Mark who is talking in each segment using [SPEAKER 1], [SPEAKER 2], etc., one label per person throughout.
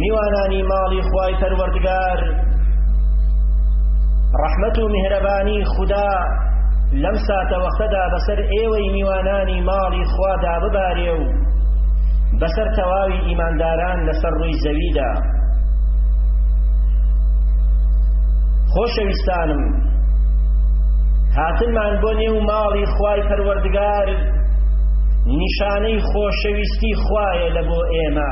[SPEAKER 1] میوانانی ماڵی خوای پەروەردگار ڕەحمەت و میهرەبانی خودا لەم ساتە وەختەدا بەسەر ئێوەی میوانانی ماڵی خوادا ببارێ و بەسەر تەواوی ئیمانداران لەسەر ڕووی زەویدا خۆشەویستانم هاتنمان بۆ نێو ماڵی خوای پەروەردگار نیشانەی خۆشەویستی خوایە لە بۆ ئێمە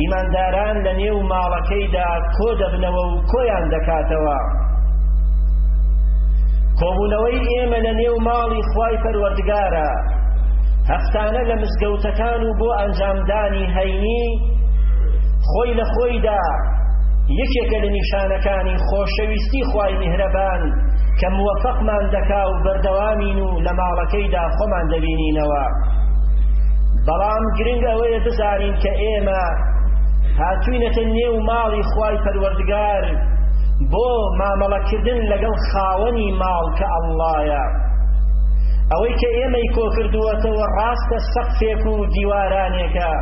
[SPEAKER 1] ئیمانداران لە نێو ماڵەکەیدا کۆ دەبنەوە و کۆیان دەکاتەوە کۆبوونەوەی ئێمە لە نێو ماڵی خوای پەروەردگارە هەفتانە لە مزگەوتەکان و بۆ ئەنجامدانی هەینی خۆی لە خۆیدا یەکێکە لە نیشانەکانی خۆشەویستی خوای میهرەبان کە موەفەقمان دەکا و بەردەوامین و لە ماڵەکەیدا خۆمان دەبینینەوە بەڵام گرنگ ئەوەیە بزانین کە ئێمە هاتوینەتە نێو ماڵی خوای پەروەردگار بۆ مامەڵەکردن لەگەڵ خاوەنی ماڵ کە ئەڵڵایە ئەوەی کە ئێمەی کۆکردووەتەوە ڕاستە سەقفێک و دیوارانێکە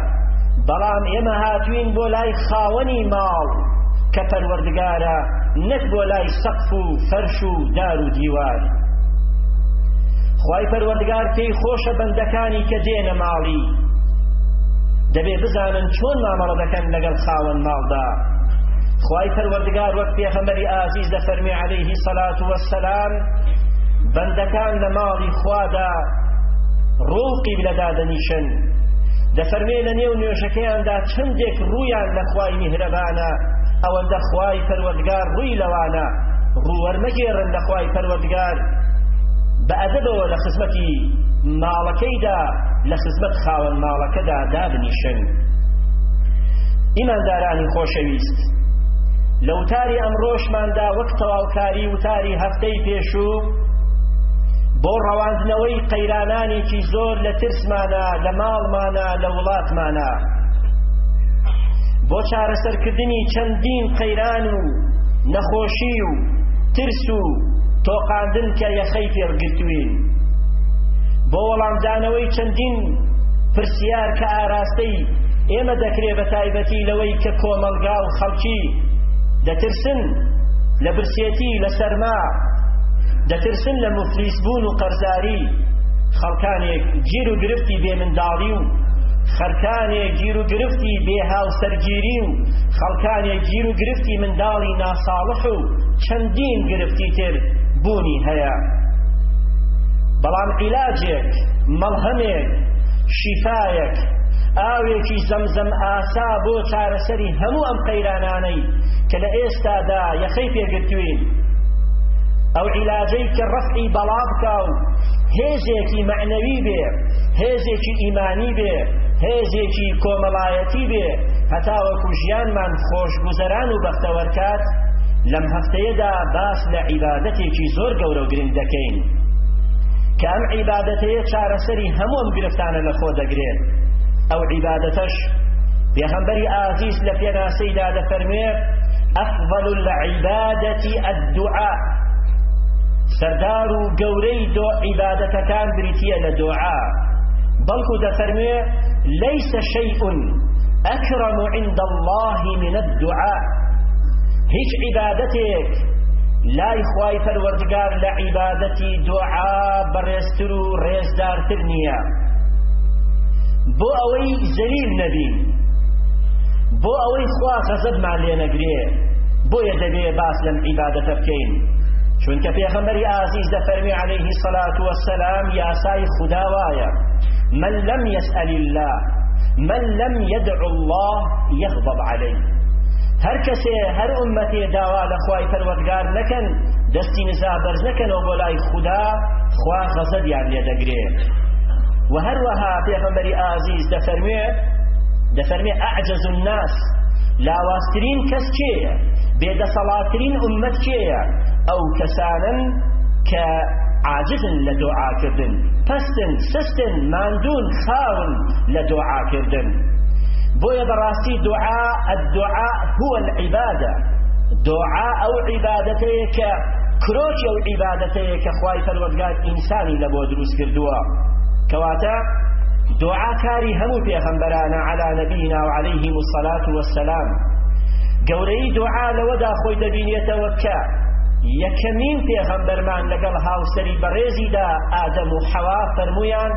[SPEAKER 1] بەڵام ئێمە هاتوین بۆ لای خاوەنی ماڵ کە پەروەردگارە نەک بۆ لای سەقف و فەرش و دار و دیوار خوای پەروەردگار پێی خۆشە بەندەکان ئەوانەی کە دێنە ماڵی دەبێ بزانن چۆن مامەڵە دەکەن لەگەڵ خاوەن ماڵدا خوای پەروەردگار وەک پێغەمبەری ئازیز دەفەرمی عەلەیهی سەلات وەسەلام بەندەکان لە ماڵی خوادا ڕۆ و قیبلە دادەنیشن دەفەرمێ لە نێو نوێژەکەیاندا چەندێک ڕوویان لە خوای میهرەبانە ئەوەندە خوای پەروەردگار ڕووی لەوانە ڕووەرمەگێڕن لە خوای پەروەردگار بە ئەدەبەوە لە خزمەتی ماڵەکەیدا لە خزمەت خاوەن ماڵەکەدا دابنیشن ئیماندارانی خۆشەویست لە وتاری ئەمڕۆشماندا وەک تەواوکاری وتاری هەفتەی پێشوو بۆ ڕەواندنەوەی قەیرانانێکی زۆر لە ترسمانە لە ماڵمانە لە وڵاتمانە بۆ چارەسەرکردنی چەندین قەیران و نەخۆش چی و ترس و تۆقاندن کە یەخەی پێگرتوین بۆ وەڵامدانەوەی چەندین پرسیار کە ئاراستەی ئێمە دەکرێ بە تایبەتی لەوەی کە کۆمەڵگا و خەڵکی دەترسن لە برسێتی لە سەرما دەترسن لە مفلیس بوون و قەرزاری خەڵکانێک گیر و گرفتی بێ منداڵی و خەرکانێ گیر و گرفتی بێ هاوسەرگیری و خەڵکانێ گیر و گرفتی منداڵی ناساڵح و چەندین گرفتی تر بوونی هەیە بەڵام عیلاجێک مەڵهەمێک شیفایەک ئاوێکی زەمزەم ئاسا بۆ چارەسەری هەموو ئەم قەیرانانەی کە لە ئێستادا یەخەی پێگرتوین ئەو عیلاجەی کە ڕفعی بەڵا بکە و هێزێکی معنەوی بێ هێزێکی ئیمانی بێ هێزێکی کۆمەڵایەتی بێ هەتاوەکو ژیانمان خۆشگوزەران و بەختەوەرکات لەم هەفتەیەدا باس لە عیبادەتێکی زۆر گەورە و گرنگ دەکەین کە ئەم عیبادەتەیە چارەسەری هەموو ئەم گرفتانە لە خۆ دەگرێت ئەو عیبادەتەش پێغەمبەری ئازیز لە پێناسەیدا دەفەرموێ ئەفضل العبادەتی الدعاء سەردار و گەورەی دۆ عیبادەتەکان بریتیە لە دۆعا بەڵکو دەفەرموێ لەیسە شەیئون ئەکرەم عند الله من الدعاء هیچ عیبادەتێک لای خوای پەروەردگار لە عیبادەتی دوعا بەڕێزتر و ڕێزدارتر نییە بۆ ئەوەی زەلیل نەبین بۆ ئەوەی خوا غەزەبمان لێ نەگرێ بۆیە دەبێ باس لەم عیبادەتە بکەین چونکە پێغەمبەری ئازیز دەفەرمی عليه الصلاة والسلام یاسای خدا وایە من لم يسأل الله من لم یدعو اللە یغضب علی هەر کەسێ هەر ئومەتێ داوا لە خوای پەروەردگار نەکەن دەستی نزا بەرز نەکەنەوە بۆ لای خودا خوا غەزەبیان لێ دەگرێ و هەروەها پێغەمبەری ئازیز دەفەرموێ دەفەرمێ ئەعجز الناس لاوازترین کەس کێیە بێدەسەڵاتترین ئومەت کێیە ئەو کەسانن کە عاجزن لە دۆعاکردن پستن سستن ماندون خاون لە دۆعا کردن بۆیە بەڕاستی دوعا الدعاء هو العبادە دوعا ئەو عیبادەتەیە کە کرۆکی ئەو عیبادەتەیە کە خوای پەروەردگار ئینسانی لە بۆ دروست کردووە کەواتە دوعا کاری هەموو پێغەمبەرانە عەلا نەبینا و عەلەیهیم الصەلات وەسەلام گەورەی دوعا لەوەدا خۆی دەبینێتەوە کە یەکەمین پێغەمبەرمان لەگەڵ هاوسەری بەڕێزیدا ئادەم و حەوا فەرمویان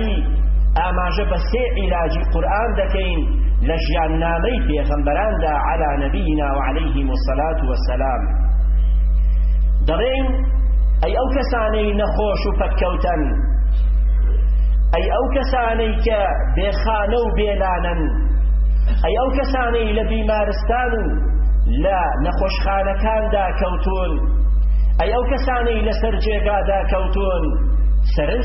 [SPEAKER 1] سەرەکی ئاماژە بە سێ عیلاجی قورئان دەکەین لە ژیاننامەی پێغەمبەراندا علی نبینا و علیهم الصلاة والسلام دەڵێین ئەی ئەو کەسانەی نەخۆش و پەککەوتەن ئەی ئەو کەسانەی کە بێخانە و بێلانن ئەی ئەو کەسانەی لە بیمارستان و لە نەخۆشخانەکاندا کەوتون ئەی ئەو کەسانەی لەسەر جێگادا کەوتون سەرنج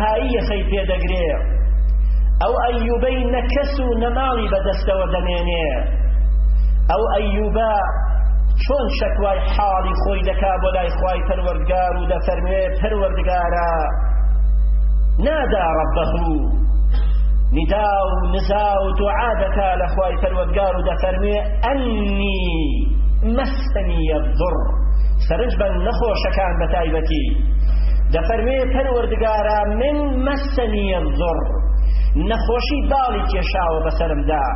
[SPEAKER 1] هایی یەخەی پێ دەگرێ ئەو ئەیوبەی نە کەس و نە ماڵی بەدەستەوە دەمێنێ ئەو ئەیوبە چۆن شەکوای حاڵی خۆی دەکا بۆ لای خوای پەروەردگار و دەفەرموێ پەروەردگارە نادا ڕەبەه ندا و نزا و دوعا دەکا لە خوای پەروەردگار و دەفەرموێ ئەنی مەس مسنی الضر سەرنج بەن نەخۆشەکان بە تایبەتی دەفەرمێ پەروەردگارا من مسنی الضر نەخۆشی باڵی کێشاوە بەسرمدا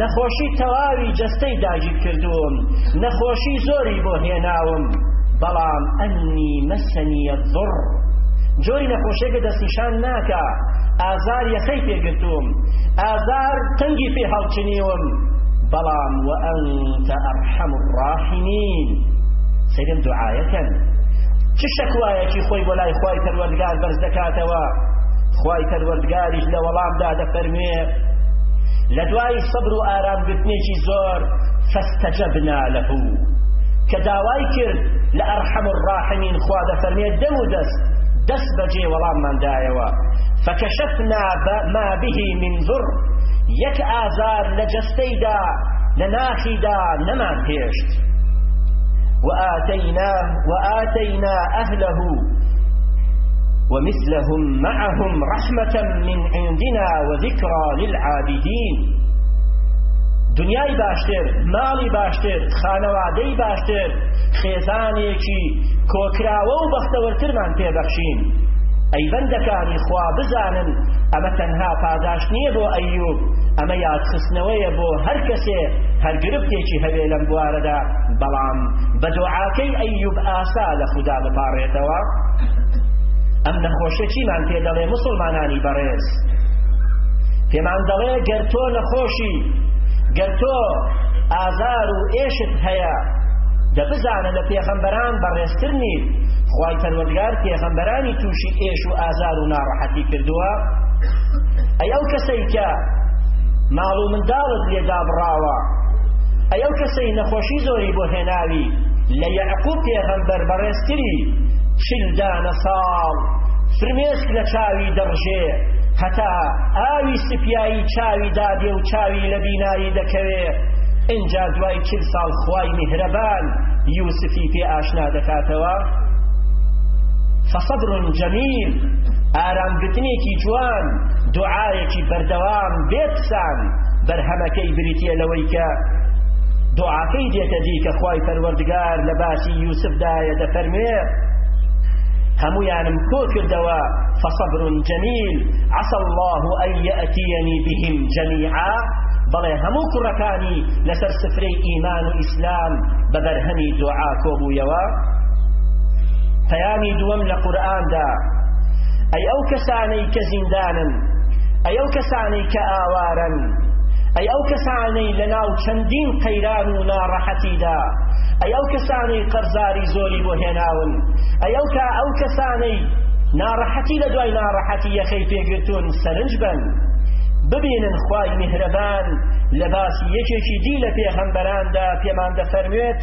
[SPEAKER 1] نەخۆشی تەواوی جەستەی داگیر کردووم نەخۆشی زۆری بۆ هێناوم بەڵام ئەنی مەسەنیە ضڕ جۆری نەخۆشێکە دەستنیشان ناکە ئازار یەخەی پێگرتووم ئازار تەنگی پێ هەڵچنیوم بەڵام وە انت ارحم الراحمین سەیرم دوعایەکەن چ شەکوایەکی خۆی بۆ لای خوای پەروەردگار بەرز دەکاتەوە خوای پەروەردگاریش لە وەڵامدا دەفەرموێ لە دوای سەبر و ئارامگرتنێکی زۆر فەستەجەبنا لەهو کە داوای کرد لە ئەرحەم الراحمین خوا دەفەرمێ دەم و دەست دەست بەجێ وەڵامماندایەوە فەکەشەفنا ما به من ذر یەک ئازار لە جەستەیدا لە ناخیدا نەمان هێشت وآتینا وآتینا أهله ومثلهم معهم رحمة من عندنا وذكرى للعابدين دنیای باشتر ماڵی باشتر خانەوادەی باشتر خێزانێکی کۆکراوە و بەختەوەرترمان پێبەخشین ئەی بەندەکانی خوا بزانن ئەمە تەنها پاداش نیە بۆ ئەیوب ئەمە یادخستنەوەیە بۆ هەر کەسێ هەر گرفتێکی هەبێ لەم بوارەدا بەڵام بە دۆعاکەی ئەیوب ئاسا لە خودا بپاڕێتەوە ئەم نەخۆشە چیمان پێ دەڵێ مسلمانانی بەڕێز پێمان دەڵێ گەر تۆ نەخۆشی گەر تۆ ئازار و ئێشت هەیە دە بزانە لە پێخەمبەران بەڕێزتر نیت خوای پەروەردگار پێخەمبەرانی تووشی ئێش و ئازار و ناڕ حەتی کردووە ئەی ئەو کەسەی کە ماڵ و منداڵت لێ دابڕاوە ئەی ئەو کەسەی نەخۆشی زۆری بۆ هێناوی لە یعقوب پێغەمبەر بەڕێزتری چل دانە ساڵ فرمێسک لە چاوی دەڕژێ هەتا ئاوی سپیایی چاوی دادێ و چاوی لە بینایی دەکەوێ ئینجا دوای چل ساڵ خوای میهرەبان یوسفی پێ ئاشنا دەکاتەوە فصبر جميل ئارامگرتنێکی جوان دوعایەکی بەردەوام بێتسان بەرهەمەکەی بریتە لەوەی کە دوعاکەی دێتە دی کە خی پەروەردگار لە باسی یوسفدایە دەفەرمێ هەمویانم کۆ کردەوە فصبر جميل عسى الله أن يأتيني بهم جميعا بەڵێ هەموو کوڕەکانی لەسەر سفرەی ئیمان و ئیسلام بە بەرهەمی دوعا کۆبوویەوە پەیامی دووەم لە قورئاندا ئەی ئەو کەسانەی کە زیندانن ئەی ئەو کەسانەی کە ئاوارن ئەی ئەو کەسانەی لەناو چەندین قەیران و ناڕەحەتیدا ئەی ئەو کەسانەی قەرزاری زۆری بۆ هێناون ئەی ئەو کا ئەو کەسانەی ناڕەحەتی لە دوای ناڕەحەتی یەخەی پێگرتون سەرنج بن ببینن خوای میهرەبان لە باسی یەکێکی دی لە پێغەمبەراندا پێمان دەفەرموێت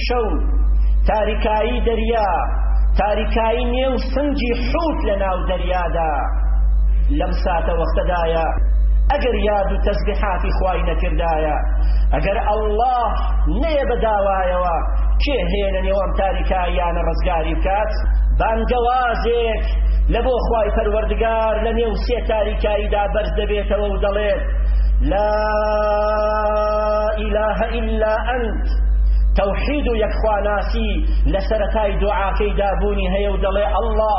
[SPEAKER 1] شەو، تاریکایی دەریا، تاریکایی نێو سنگی حوت لە ناو دەریادا لەم ساتە وەختەدایە ئەگەر یاد و تەزبیحاتی خوای نەکردایە ئەگەر ئەڵڵا نەیە بەداوایەوە کێ هەیە لە نێوان تاریکاییانە ڕزگاری بکات بانگەوازێک لە بۆ خوای پەروەردگار لە نێو سێ تاریکاییدا بەرز دەبێتەوە و دەڵێت لا إله إلا أنت تەوحید و یەکخواناسی لە سەرەتای دوعاکەیدا بوونی هەیە و دەڵێ ئەڵڵا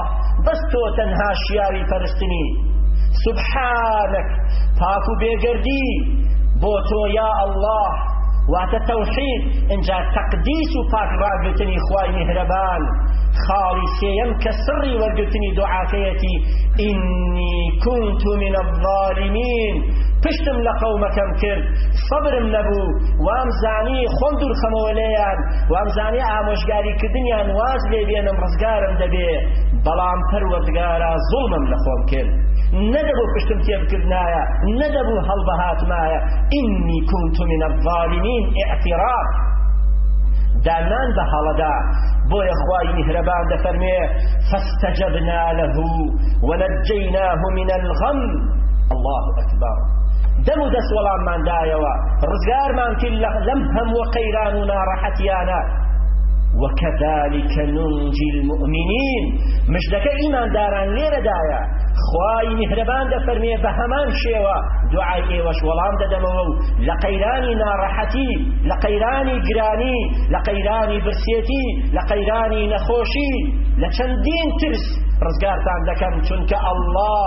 [SPEAKER 1] بەس تۆ تەنها شیاوی پەرستنی سبحانك پاک و بێگەردی بۆ تۆ یا ئەڵڵا واتە تەوحید ئینجا تەقدیس و پاک ڕاگرتنی خوای میهرەبان خاڵی سێیەم کە سڕی وەرگرتنی دوعاکەیەتی ئینی کونت من الظالمین پشتم لە قەومەکەم کرد سەبرم نەبوو وام زانی خۆم دوورخەمەوە لێیان وام زانی ئامۆژگاری کردنیان واز لێ بێنم ڕزگارم دەبێ بەڵام پەروەردگارا زوڵمم لە خۆم کرد نەدەبوو پشتم تێبکردنایە نەدەبوو هەڵبەهاتمایە ئینی کونت من الظالمین اعتراف دانان بە هەڵەدا بۆیە خوای میهرەبان دەفەرمێ فاستجبنا له ونجيناه من الغم الله أكبر دەم و دەست وەڵاممان دایەوە ڕزگارمان کرد لەم هەموو قەیران و ناڕەحەتیانە وكذلك ننجي المؤمنين مشتەکە ئیمان داران لێرەدایە خوای میهرەبان دەفەرمێ بە هەمان شێوە دوعای ئێوەش وەڵام دەدەمەوە و لە قەیرانی ناڕەحەتی لە قەیرانی گرانی لە قەیرانی برسێتی لە قەیرانی نەخۆشی لە چەندین ترس ڕزگارتان دەکەم چونکە ئەڵڵا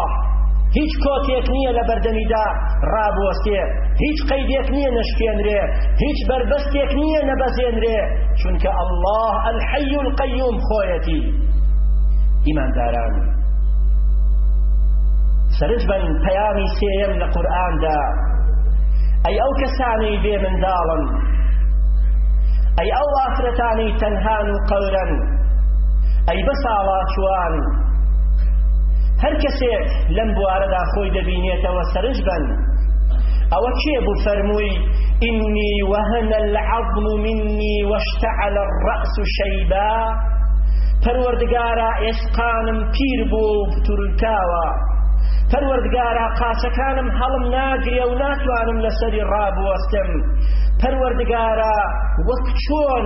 [SPEAKER 1] هیچ کۆتێک نییە لە بەردەمیدا ڕابوەستێ هیچ قەیدێک نییە نەشکێنرێ هیچ بەربەستێک نییە نەبەزێنرێ چونکە ئەڵڵا الحەی القەیوم خۆیەتی ئیمانداران سرج بن پەیامی سێیەم لە قورئاندا ئەی ئەو کەسانەی بێ منداڵن ئەی ئەو ئافرەتانەی تەنهان و قەورن ئەی بەس ساڵاچوان، هەر کەسێک لەم بوارەدا خۆی دەبینێتەوە سەرنج بەن ئەوە کێ بوو فەرمووی ئینی وەهەنە العظم منی واشتعل الرأس شیبا پەروەردگارە ئێسقانم پیر بوو و پتورکاوە پەروەردگارە قاچەکانم هەڵم ناگرێ و ناتوانم لەسەری ڕابوەستم پەروەردگارە وەک چۆن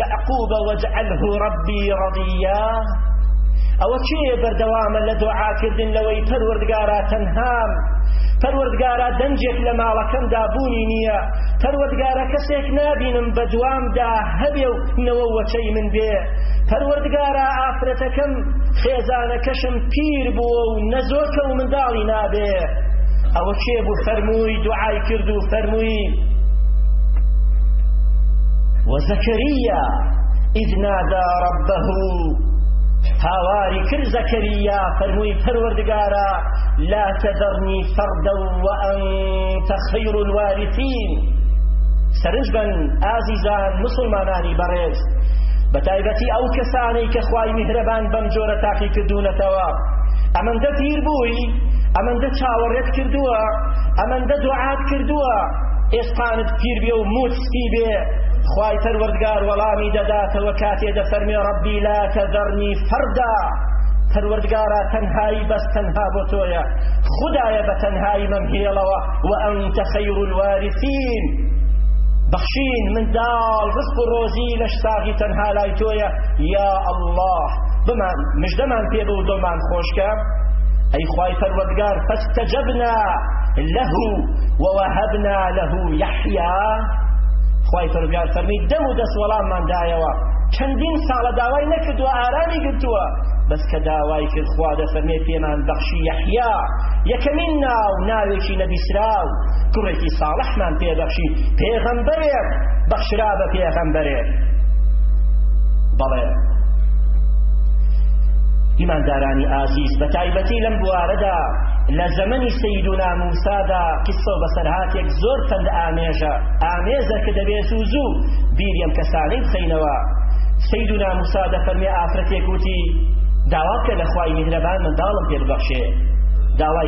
[SPEAKER 1] یعقوب واجعله ربی رضیا ئەوە کێیە بەردەوامە لە دۆعاکردن لەوەی پەروەردگارا تەنهام پەروەردگارا دەنجێک لە ماڵەکەمدا بوونی نییە پەروەردگارە کەسێک نابینم بە دوامدا هەبێ و نەوە وەچەی من بێ پەروەردگارە ئافرەتەکەم خێزانەکەشم پیر بووە و نەزۆکە و منداڵی نابێ ئەوە کێ بوو فەرمووی دوعای کرد و فەرمووی وزكريا إذ نادى ربه هاواری کرد زەکەریا فەرمووی پەروەردگارە لا تەذەرنی فەردە و ئەنت خیر الوارثین سەرنج بن ئازیزان مسلمانانی بەڕێز بە تایبەتی ئەو کەسانەی کە خوای میهرەبان بەم جۆرە تاقی کردوونەتەوە ئەمەندە پیر بووی ئەمەندە چاوەڕێت کردووە ئەمەندە دوعات کردووە ئێسقانت پیر بێ و موت سپی بێ خوای پەروەردگار وەڵامی دەداتەوە کاتێ دەفەرمێ ڕەبی لا تەذەرنی فەردا پەروەردگارا تەنهایی بەس تەنها بۆ تۆیە خدایە بە تەنهایی مەمهێڵەوە و ئەنتە خەیر الوارثین بەخشین منداڵ ڕزق و ڕۆزی لە شتاغی تەنها لای تۆیە یا ئەڵڵاه بمان مژدەمان پێ بە و دڵمان خۆشکە خوای پەروەردگار فاستجبنا له ووهبنا له یحیا خوای پەروەردگار فەرمی دەم و دەست وەڵاممان دایەوە چەندین ساڵە داوای نەکردووە ئارامی گرتووە بەس کە داوای کرد خوا دەفەرمێ پێمان بەخشی یحیا یەکەمین ناو ناوێکی نەبیسراو کوڕێکی ساڵحمان پێبەخشی پێغەمبەرێک بەخشرا بە پێغەمبەرێک بەڵێ ئیماندارانی ئازیز بە تایبەتی لەم بوارەدا لە زەمەنی سیدونا موسادا قسە و بەسەرهاتێک زۆر پند ئامێژە ئامێزە کە دەبێت و زوو بیریەم کەسانەی بخەینەوە سیدونا موسا دەفەرمێ ئافرەتێک وتی داواکە لە خوای میهرەبان منداڵم پێبەخشێ داوای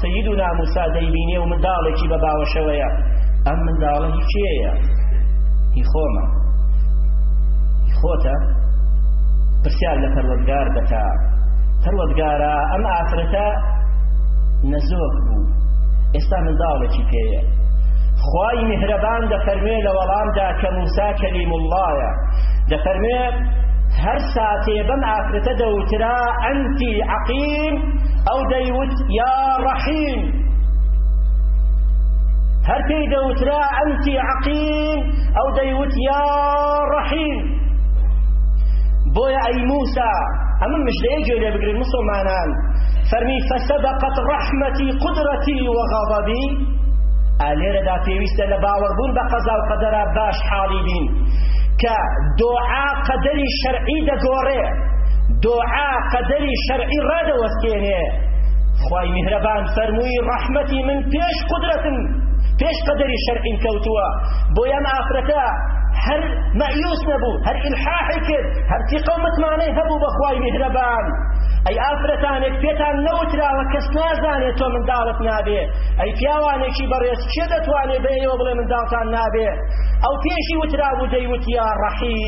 [SPEAKER 1] سەیدونا موسا دەیبینێ و منداڵێکی بە باوەشەوەیە ئەم منداڵە هی کێیە هی خۆمە هی خۆتە پرسیار لە پەروەگار دەکا پەروەگارە ئەم ئافرەتە نەزۆک بوو ئێستا منداڵێکی پێیە خوای مهرەبان دەفەرموێ لە وەڵامدا کە موسا کەلیم اللهە دەفەرموێ هەر ساتێ بەم ئافرەتە دەوترا ئەنتی عقیم الرحیم ئەو دەیوت یا رحیم هەر پێی دەوترا ئەنتی عقیم ئەو دەیوت یا رحیم بۆیە ئەی موسا ئەمە مژدەیە گوێ لێ بگرن مسلمانان فەرمی فەسەبقت ڕەحمەتی قدرەتی وغەضبی ئالێرەدا پێویستە لە باوەڕبوون بە قەزا و قەدەرا باش حاڵی بین کە دۆعا قەدەری شەرعی دەگۆڕێ دۆعا قەدەری شەرعی ڕادەوەستێنێ خوای میهرەبان فەرمووی ڕەحمەتی من پێش قودرەتم پێش قەدەری شەرعیم کەوتووە بۆیان ئافرەتە هەر مەعیوس نەبوو هەر ئیلحاحی کرد هەر تیقە و متمانەی هەبوو بەخوای میهرەبان ئەی ئافرەتانێک پێتان نەوتراوە کەس نازانێت تۆ منداڵت نابێ ئەی پیاوانێکی بەڕێز چێ دەتوانێ بە ئێوە بڵێ منداڵتان نابێ ئەو پێشی وترابوو دەیوت یا ڕەحیم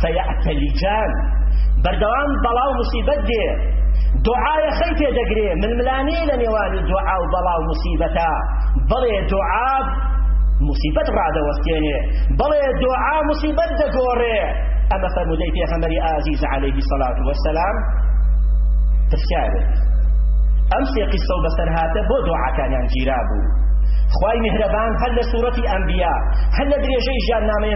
[SPEAKER 1] فیعتلجان بەردەوام بەڵا و مصیبەت دێ دوعایە خەی پێ دەگرێ ململانێ لە نێوانی دوعا و بەڵا و مصیبەتە بەڵێ دوعا مصیبەت ڕادەوەستێنێ بەڵێ دوعا مصیبەت دەگۆڕێ ئەمە فەرمودەی پێخەمەری ئازیز عەلەیهی سەڵات وەسەلام پرسیارێک ئەم سێ قیسە و بەسەر هاتە بۆ دوعاکانیان گیرا بوو خوای میهرەبان هەر لە سوورەتی ئەنبیا هەر لە درێژەی ژیاننامەیە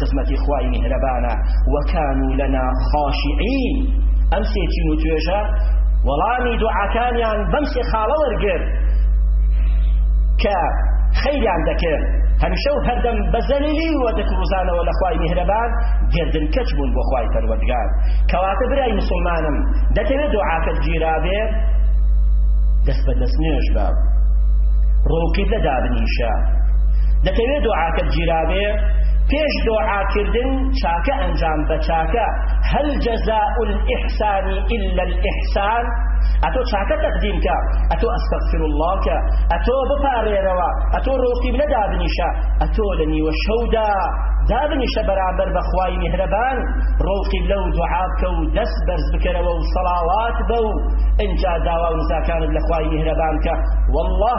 [SPEAKER 1] خزمەتی خوای میهرەبانە وەکانو لەنا خاشعین ئەم سێ چین و توێژە وەڵامی دوعاکانیان بەم سێ خاڵە وەرگرت کە خەیریان دەکرد هەمیشە و هەردەم بە زەلیلی و دەکڕوزانەوە لە خوای میهرەبان گردن کەچ بوون بۆ خوای پەروەردگار کەواتە برای مسلمانم دەتەوێت دوعاکەت گیرابێ دەست بە دەست نوێژ بە ڕووقی لە دابنیشە دەتەوێت دوعاکەت گیرابێ پێش دۆعا کردن چاکە ئەنجام بە چاکە هەل جەزاء الإحسان إلا الإحسان ئەتۆ چاکە تەقدیم کە ئەتۆ ئەستەغفر الله کە ئەتۆ بپارێرەوە ئەتۆ ڕۆختی منە دابنیشە ئەتۆ لە نیوە شەودا دابنیشە بەرامبەر بەخوای میهرەبان ڕۆخی لە و دوعا بکە و دەست بەرز بکەرەوە و سەڵاوات بە و ئینجا داوا و نزاکانت لە خوای میهرەبان کە والله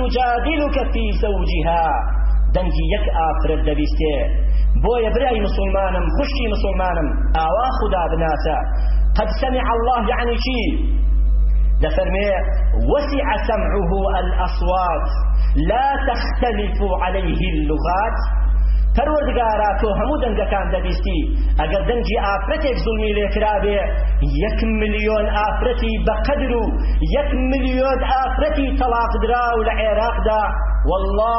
[SPEAKER 1] تجادلک فی زوجها دەنگی یەک ئافرەت دەبیستێ بۆیە برای مسلمانم خوشکی مسلمانم ئاوا خودا بناسە قد سمع الله یعنی چی دەفەرمێ وسع سمعه الأصوات لا تختلف عليه اللغات پەروەردگارا تۆ هەموو دەنگەکان دەبیستی ئەگەر دەنگی ئافرەتێک زوڵمی لێکرابێ یەک ملیۆن ئافرەتی بەقەدر و یەک ملیۆن ئافرەت رەتی تەڵاقدراو لە عێراقدا واللە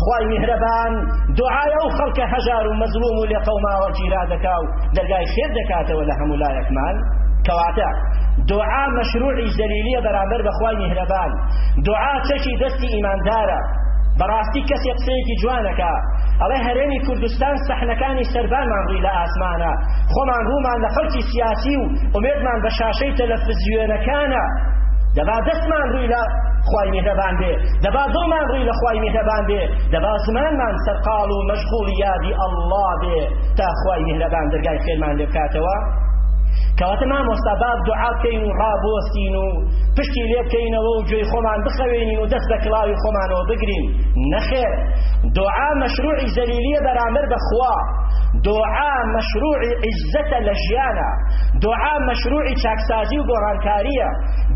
[SPEAKER 1] خوای میهرەبان دوعای ئەو خەڵکە هەژار و مەزلوم و لێقەوماوە گیرا دەکا و دەرگای خێر دەکاتەوە لە هەموو لایەکمان کەواتە دوعا مەشروعی زەلیلیە بەرامبەر بەخوای میهرەبان دوعا چەکی دەستی ئیماندارە بەڕاستی کەسێک قسەیەکی جوانەکە ئەڵێ هەرێمی کوردستان سەحنەکانی سەربانمان ڕووی لە ئاسمانە خۆمان ڕوومان لە خەڵکی سیاسی و ئومێدمان بە شاشەی تەلەفزیۆنەکانە دەبا دەستمان ڕووی لە خوای میهرەبان بێ دەبا دڵمان ڕووی لە خوای میهرەبان بێ دەبا زمانمان سەرقاڵ و مەشغوڵی یادی ئەڵڵا بێ تا خوای میهرەبان دەرگای خێرمان لێ بکاتەوە کەواتە مامۆستا با دوعا بکەین و ڕابۆستین و پشتی لێ بکەینەوە و گوێی خۆمان بخەوێنین و دەست بە کڵاوی خۆمانەوە بگرین نەخێر دوعا مەشروعی زەلیلیە بەرامبەر بەخوا دوعا مەشروعی زەتە لە ژیانە، دۆعا مەشروعی چاکسازی و گۆڕانکارییە،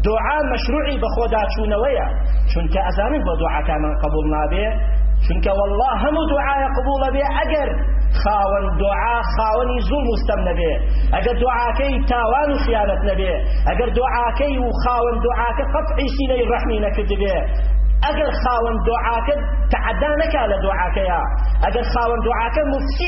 [SPEAKER 1] دۆعا مەشروعی بەخۆداچوونەوەیە، چونکە ئەزانن بۆ دۆعاکانمان قبوڵ نابێ؟ چونکە وەڵڵا هەموو دۆعایە قبوڵ ئەبێ ئەگەر خاوەن دۆعا خاوەنی زوڵم و ستەم نەبێ، ئەگەر دۆعاکەی تاوان و خیانەت نەبێ، ئەگەر دۆعاکەی و خاوەن دۆعاکە قەتعی سینەی ڕەحمی نەکردبێ، ئەگەر خاوەن دۆعاکە تەعەدا نەکا لە دۆعاکەیا، ئەگەر خاوەن دۆعاکە موفسی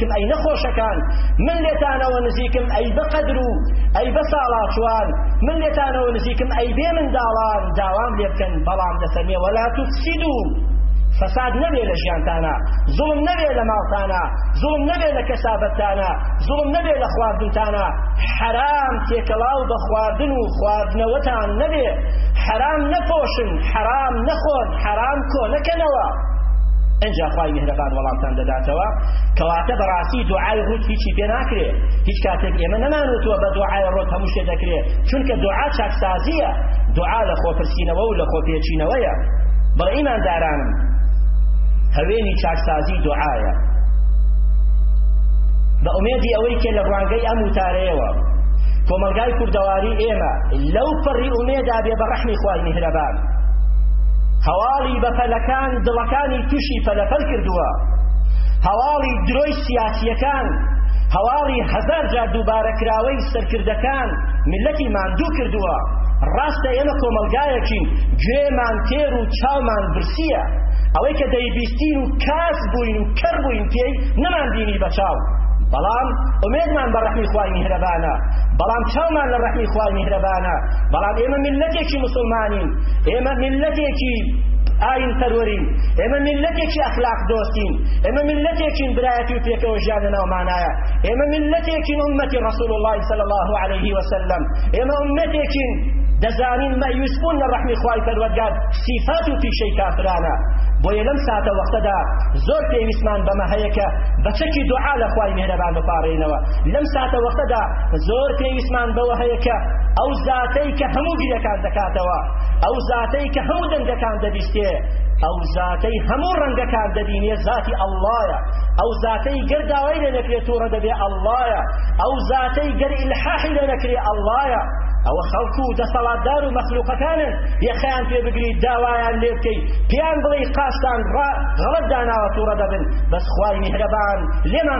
[SPEAKER 1] کم ئەی نەخۆشەکان من لێتانەوە نزیکم ئەی بە قەدر و ئەی بە ساڵاچوان من لێتانەوە نزیکم ئەی بێ منداڵان داوام لێ بکەن بەڵام دەفەرمێ وەلا توفسیدو فساد نەبێ لە ژیانتانە زوڵم نەبێ لە ماڵتانە زوڵم نەبێ لە کەسابەتتانە زوڵم نەبێ لە خواردنتانە حەرام تێکەڵاو بە خواردن و خواردنەوەتان نەبێ حەرام نەپۆشن حەرام نەخۆن حەرام کۆنەکەنەوە ئەجا خوای مهرەبان وەڵامتان دەداتەوە کەواتە بەڕاستی دوعای ڕوت هیچی پێ ناکرێ هیچ کاتێک ئێمە نەمانوتوە بە دوعای ڕۆت هەموو شێ دەکرێ چونکە دوعا چاکسازیە دوعا لە خۆپرسینەوە و لە خۆپێچینەوەیە بەڵ ئیماندارانم هەوێنی چاکسازی دوعاە بە ئومێدی ئەوەی کە لە ڕوانگەی ئەم وتارەیەوە کۆمەلگای کوردەواری ئێمە لەو پەڕی ئومێدا بێ بە ڕەحمی خوای میهرەبان هەواڵی بە پەلەکان دڵەکانی توشی پەلەپەل کردووە هەواڵی درۆی سیاسیەکان هەواڵی هەزار جار دووبارە کراوەی سەرکردەکان ملەتی ماندوو کردووە ڕاستە ئێمە کۆمەلگایەکین گوێمان تێر و چاومان برسیە ئەوەی کە دەیبیستین و کاس بووین و کەر بووین پێی نەمان بینی بە چاو بەڵام ئومێدمان بە ڕەحمی خوای میهرەبانە بەڵام چاومان لە ڕەحمی خوای میهرەبانە بەڵام ئێمە ملەتێکی مسلمانی ئێمە میللەتێکی ئاین پەروەرین ئێمە میللەتێکی ئەخلاق دۆستین ئێمە میللەتێکین برایەتی و پێکەوە ژیان لە ناومانایە ئێمە میللەتێکین ئومەتی ڕەسوڵ اللە صلی الله عليه وسلم ئێمە ئومەتێکین دەزانین مەیوس بوون لە ڕەحمی خوای پەروەردگار سیفات و پیشەی کافرانە بۆیە لەم ساتە وەختەدا زۆر پێویستمان بەمە هەیە کە بەچەکی دوعا لە خوای مێرەبان بپارێنەوە لەم ساتە وەختەدا زۆر پێویستمان بەوە هەیە کە ئەو زاتەی کە هەموو بیرەکان دەکاتەوە، ئەو زاتەی کە هەموو دەنگەکان دەبیستێ، ئەو زاتەی هەموو ڕەنگەکان دەبینێ زاتی اللەیە، ئەو زاتەی گەر داوای لێ نەکرێ توڕە دەبێ اللەیە، ئەو زاتەی گەر ئیلحاحی لێ نەکرێ اللەیە، ئەوە خەڵک و دەسەڵاتدار و مەخلوقەکانن یەخەیان پێ بگری داوایان لێ بکەی پێیان بڵێی قاشتان ڕا غەڵەت داناوە توڕە دەبن بەس خوای میهرەبان لێمان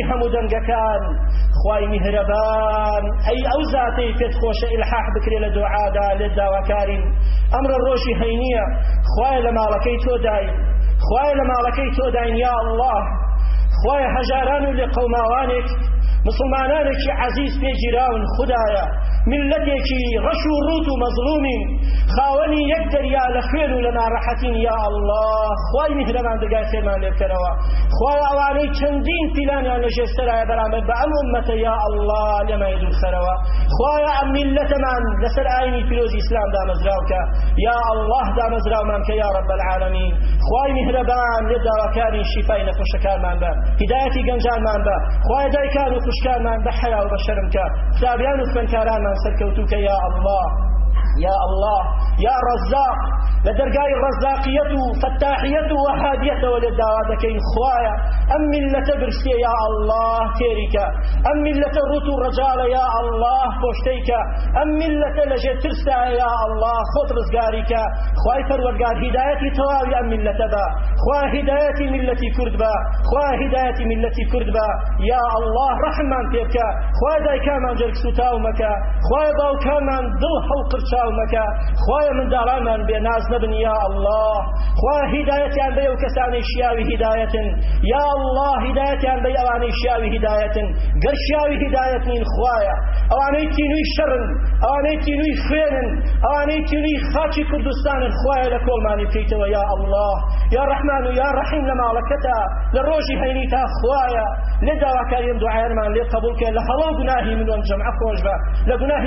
[SPEAKER 1] هەموو دەنگەکان خوای میهرەبان ئەی ئەو زاتەی پێت خۆشە ئیلحاح بکرێ لە دوعادا لێت داواکارین ئەمڕە ڕۆژی هەینیە خوای لە ماڵەکەی تۆدای خوای لە ماڵەکەی تۆداین یا الله خوای هەژاران و لێ قەوماوانێک مسلمانانێکی عزیز پێگیراون خدایە ملەتێکی ڕەش و ڕوت و مەزلومین خاوەنی یەک دەریا لە خوێن و لە ناڕەحەتین یا الله خوای میهرەبان دەرگای خێرمان لێ بکەرەوە خوایە ئەوانەی چەندین پیلانیان لە ژێر سەرایە بەرامبەر بە ئەم ئومەتە یا ئەڵڵا لێمای دوورخەرەوە خوایە ئەم میللەتەمان لەسەر ئاینی پیرۆزی ئیسلام دامەزراو کە یا ئەڵڵا دامەزراومان کە یا رب العالمین خوای میهرەبان لێ داواکاری شیفای نەخۆشەکانمان بە هیدایەتی گەنجانمان بە خوای دایکان و خوشکانمان بە حیا و بە شەرم کە قوتابیان و خوێندکارانمان سەرکەوتوو کە یا ئەڵڵا یا ئەڵڵا یا ڕەزاق لە دەرگای ڕەزاقیەت و فەتاحیەت و وەحادیەتەوە لێ داوا دەکەین خوایە ئەم میلەتە برسیە یا ئەڵڵاه تێریکە ئەم میلەتە ڕوت و ڕەجاڵە یا ئەڵڵاه پۆشتەیکە ئەم میلەتە لەژێر ترسایە یا ئەڵڵاه خۆت ڕزگاریکە خوای پەروەرگار هیدایەتی تەواوی ئەم میلەتە بە خوا هیدایەتی میلەتی کورد بە خوا هیدایەتی میلەتی کورد بە یا ئەڵڵاه ڕەحممان پێ بکە خوای دایکامان جەرگ سوتاو مەکە خوای باوکانمان دڵ هەڵقرچاو مەکە خوایە منداڵانمان بێ ناز نەبن یا ئەڵڵا خوایە هیدایەتیان بە ئەو کەسانی شیاوی هیدایەتن یا ئەڵڵا هیدایەتیان بە ئەوانەی شیاوی هیدایەتن گەر شیاوی هیدایەت نین خوایە ئەوانەی تینوی شەڕن ئەوانەی تینوی خوێنن ئەوانەی تینوی خاچی کوردستانن خوایە لە کۆڵمانی بکەیتەوە یا ئەڵڵا یا ڕەحمان و یا ڕەحیم لە ماڵەکەتا لە ڕۆژی هەینی تا خوایە لێ داواکاریم دوعایانمان لێ قبول کە لە هەڵە و گوناهی من و جەمعە خۆش بە لە گوناهی